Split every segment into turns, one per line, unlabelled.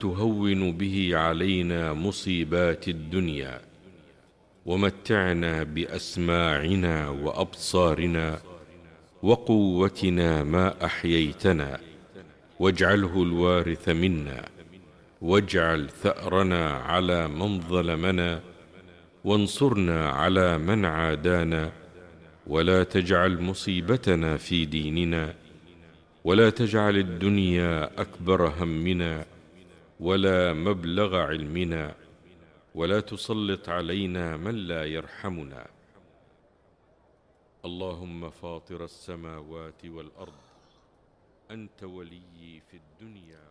تهون به علينا مصيبات الدنيا ومتعنا بأسماعنا وأبصارنا وقوتنا ما أحييتنا واجعله الوارث منا واجعل ثأرنا على من ظلمنا وانصرنا على من عادانا ولا تجعل مصيبتنا في ديننا ولا تجعل الدنيا أكبر همنا ولا مبلغ علمنا ولا تسلط علينا من لا يرحمنا. اللهم فاطر السماوات والأرض أنت وليي في الدنيا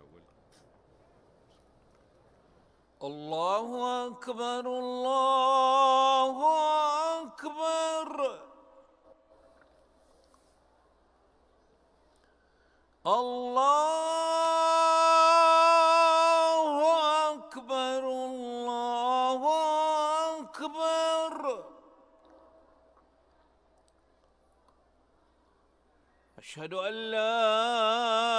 الله أكبر الله أكبر. الله أشهد أن لا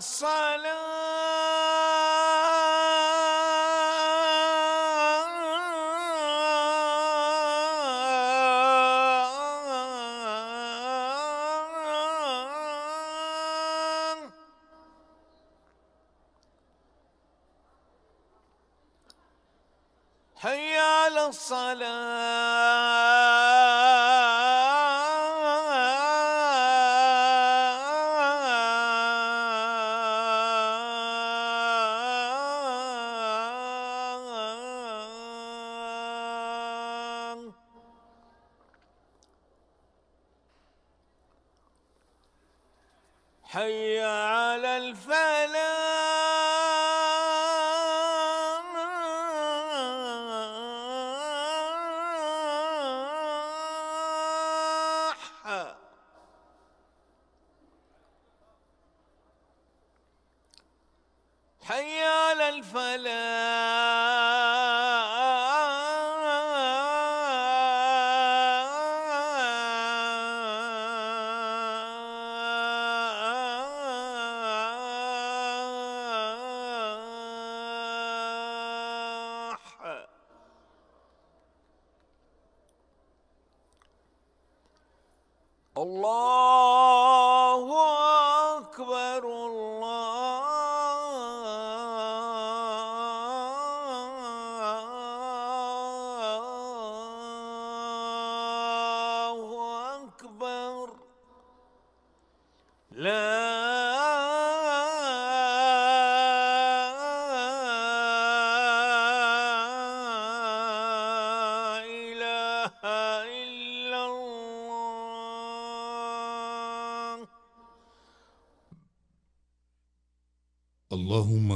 الصلاة حي على الصلاة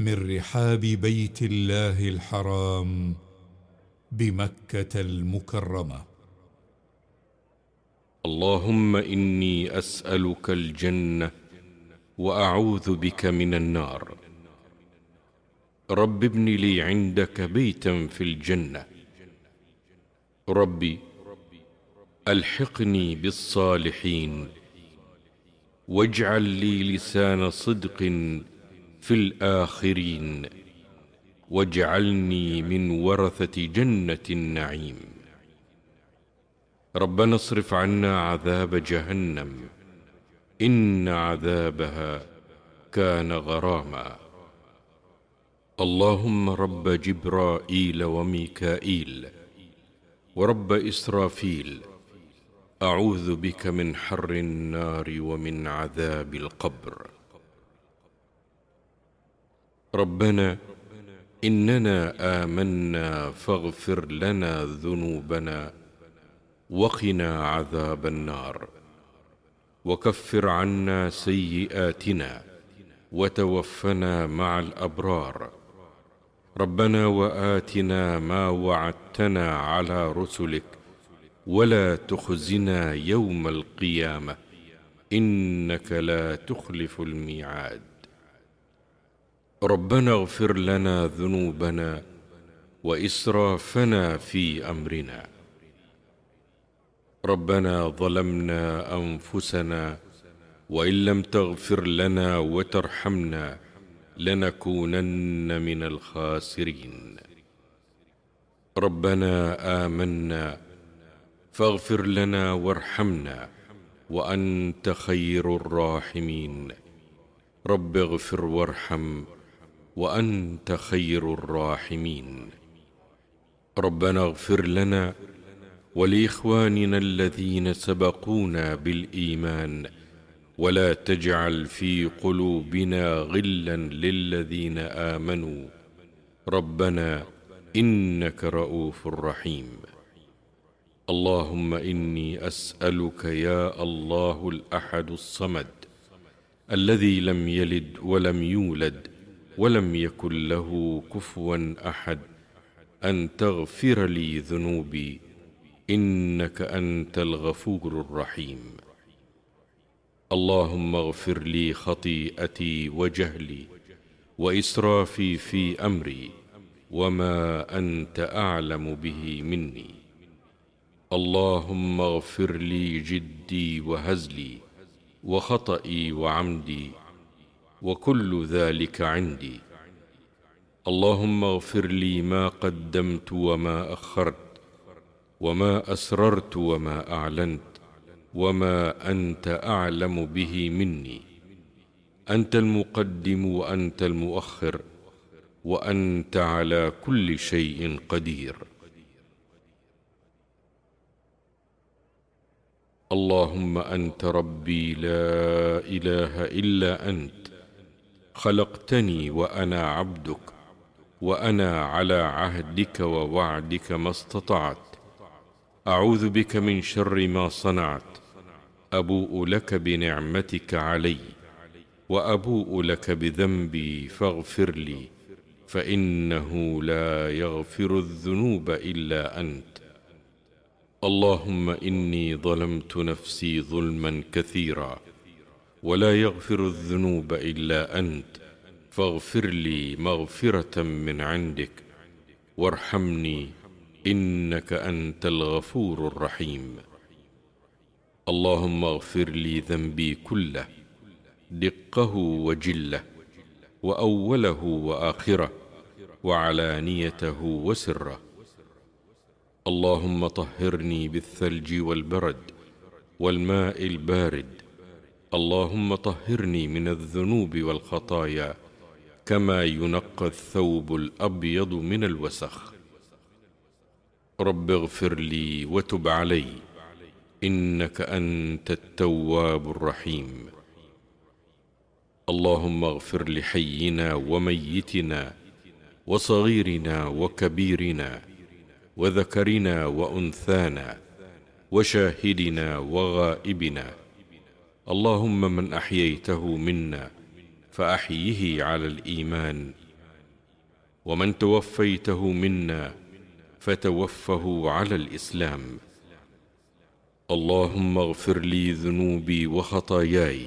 من رحاب بيت الله الحرام بمكة المكرمة.
اللهم إني أسألك الجنة وأعوذ بك من النار. رب ابن لي عندك بيتا في الجنة. ربي ألحقني بالصالحين واجعل لي لسان صدق في الآخرين واجعلني من ورثة جنة النعيم. ربنا اصرف عنا عذاب جهنم إن عذابها كان غراما. اللهم رب جبرائيل وميكائيل ورب إسرافيل أعوذ بك من حر النار ومن عذاب القبر. ربنا إننا آمنا فاغفر لنا ذنوبنا وقنا عذاب النار. وكفر عنا سيئاتنا وتوفنا مع الأبرار. ربنا وآتنا ما وعدتنا على رسلك ولا تخزنا يوم القيامة إنك لا تخلف الميعاد. ربنا اغفر لنا ذنوبنا وإسرافنا في أمرنا. ربنا ظلمنا أنفسنا وإن لم تغفر لنا وترحمنا لنكونن من الخاسرين. ربنا آمنا فاغفر لنا وارحمنا وأنت خير الراحمين. رب اغفر وارحم وأنت خير الراحمين. ربنا اغفر لنا ولإخواننا الذين سبقونا بالإيمان ولا تجعل في قلوبنا غلا للذين آمنوا. ربنا إنك رءوف رحيم. اللهم إني أسألك يا الله الأحد الصمد الذي لم يلد ولم يولد ولم يكن له كفوا أحد أن تغفر لي ذنوبي إنك أنت الغفور الرحيم. اللهم اغفر لي خطيئتي وجهلي وإسرافي في أمري وما أنت أعلم به مني. اللهم اغفر لي جدي وهزلي وخطئي وعمدي وكل ذلك عندي. اللهم اغفر لي ما قدمت وما أخرت وما أسررت وما أعلنت وما أنت أعلم به مني. أنت المقدم وأنت المؤخر وأنت على كل شيء قدير. اللهم أنت ربي لا إله إلا أنت خلقتني وأنا عبدك وأنا على عهدك ووعدك ما استطعت. أعوذ بك من شر ما صنعت. أبوء لك بنعمتك علي وأبوء لك بذنبي فاغفر لي فإنه لا يغفر الذنوب إلا أنت. اللهم إني ظلمت نفسي ظلما كثيرا. ولا يغفر الذنوب إلا أنت. فاغفر لي مغفرة من عندك. وارحمني إنك أنت الغفور الرحيم. اللهم اغفر لي ذنبي كله دقه وجله وأوله وآخره وعلانيته وسره. اللهم طهرني بالثلج والبرد والماء البارد اللهم طهرني من الذنوب والخطايا كما ينقى الثوب الأبيض من الوسخ. رب اغفر لي وتب علي إنك أنت التواب الرحيم. اللهم اغفر لحينا وميتنا وصغيرنا وكبيرنا وذكرنا وأنثانا وشاهدنا وغائبنا اللهم من أحييته منا فأحيه على الإيمان. ومن توفيته منا فتوفه على الإسلام. اللهم اغفر لي ذنوبي وخطاياي.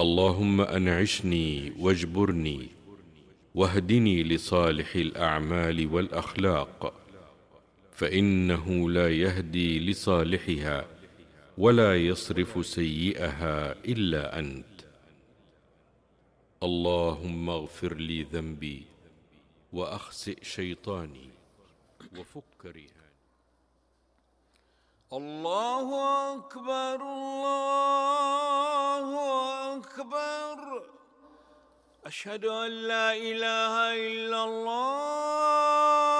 اللهم أنعشني واجبرني. واهدني لصالح الأعمال والأخلاق. فإنه لا يهدي لصالحها. ولا يصرف سيئها إلا أنت. اللهم اغفر لي ذنبي وأخسئ شيطاني وفك رهاني
الله أكبر الله أكبر. أشهد أن لا إله إلا الله.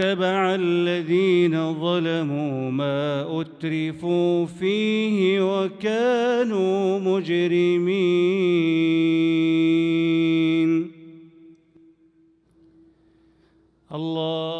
واتبع الذين ظلموا ما أترفوا فيه وكانوا مجرمين. الله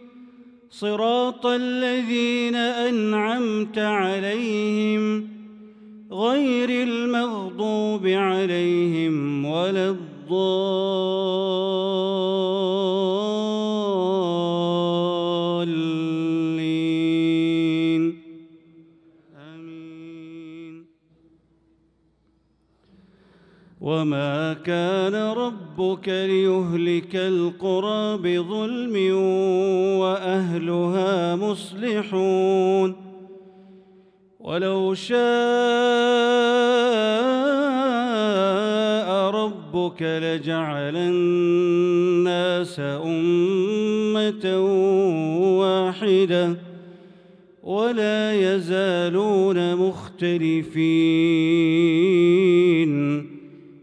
صراط الذين أنعمت عليهم غير المغضوب عليهم ولا الضالين. آمين. وما كان ربك ليهلك القرى بظلم وأهلها مصلحون ولو شاء ربك لجعل الناس أمة واحدة ولا يزالون مختلفين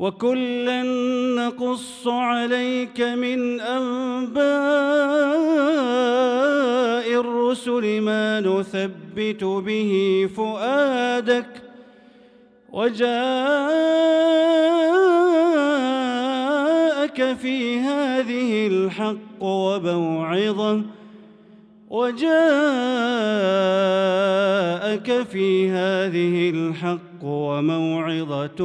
وكلا نقص عليك من انباء الرسل ما نثبت به فؤادك وجاءك في هذه الحق وموعظه وجاءك في هذه الحق وموعظة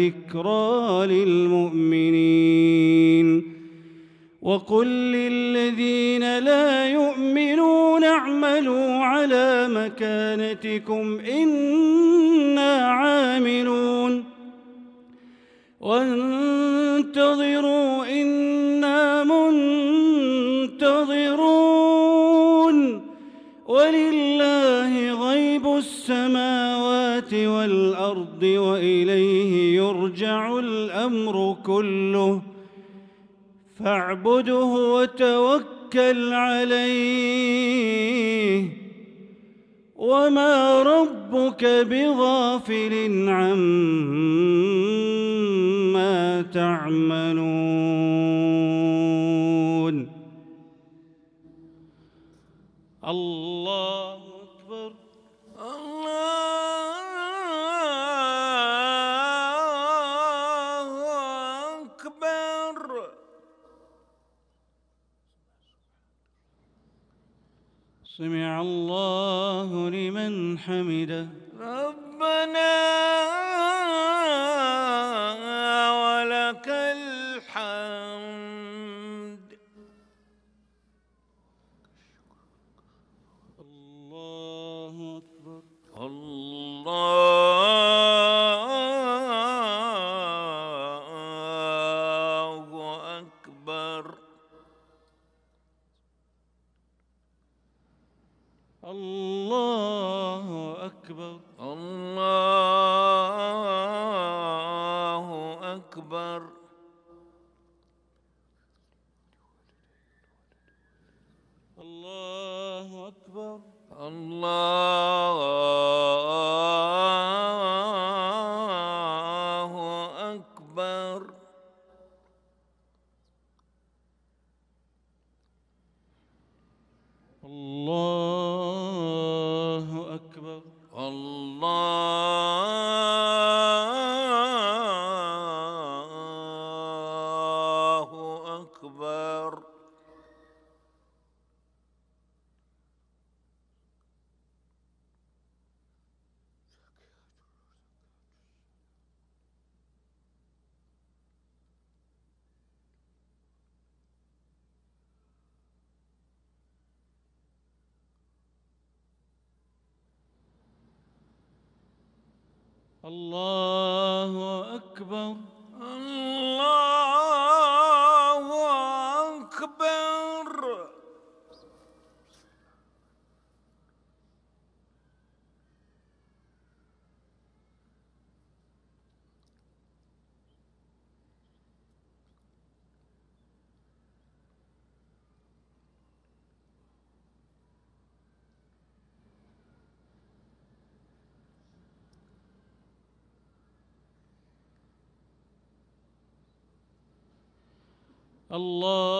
وذكرى للمؤمنين. وقل للذين لا يؤمنون اعملوا على مكانتكم إنا عاملون. وانتظروا إنا منتظرون. ولله غيب السماوات والأرض وإليه يرجع الأمر كله. فاعبده وتوكل عليه. وما ربك بغافل عما تعملون. الله أكبر.
الله أكبر.
الله الله أكبر.
الله
الله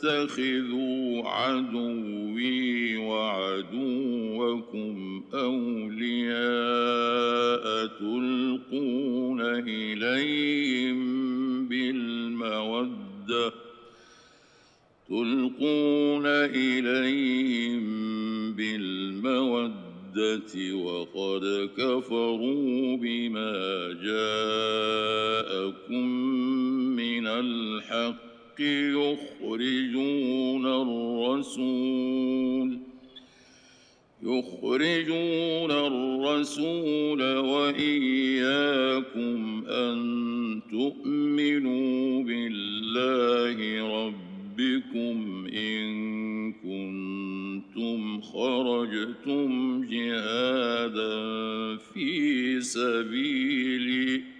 تتخذوا عدوي وعدوكم أولياء تلقون إليهم بالمودة تلقون إليهم بالمودة وقد كفروا بما جاءكم من الحق. يخرجون الرسول يخرجون الرسول وإياكم أن تؤمنوا بالله ربكم إن كنتم خرجتم جهادا في سبيلي.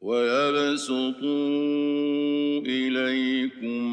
ويبسطوا إليكم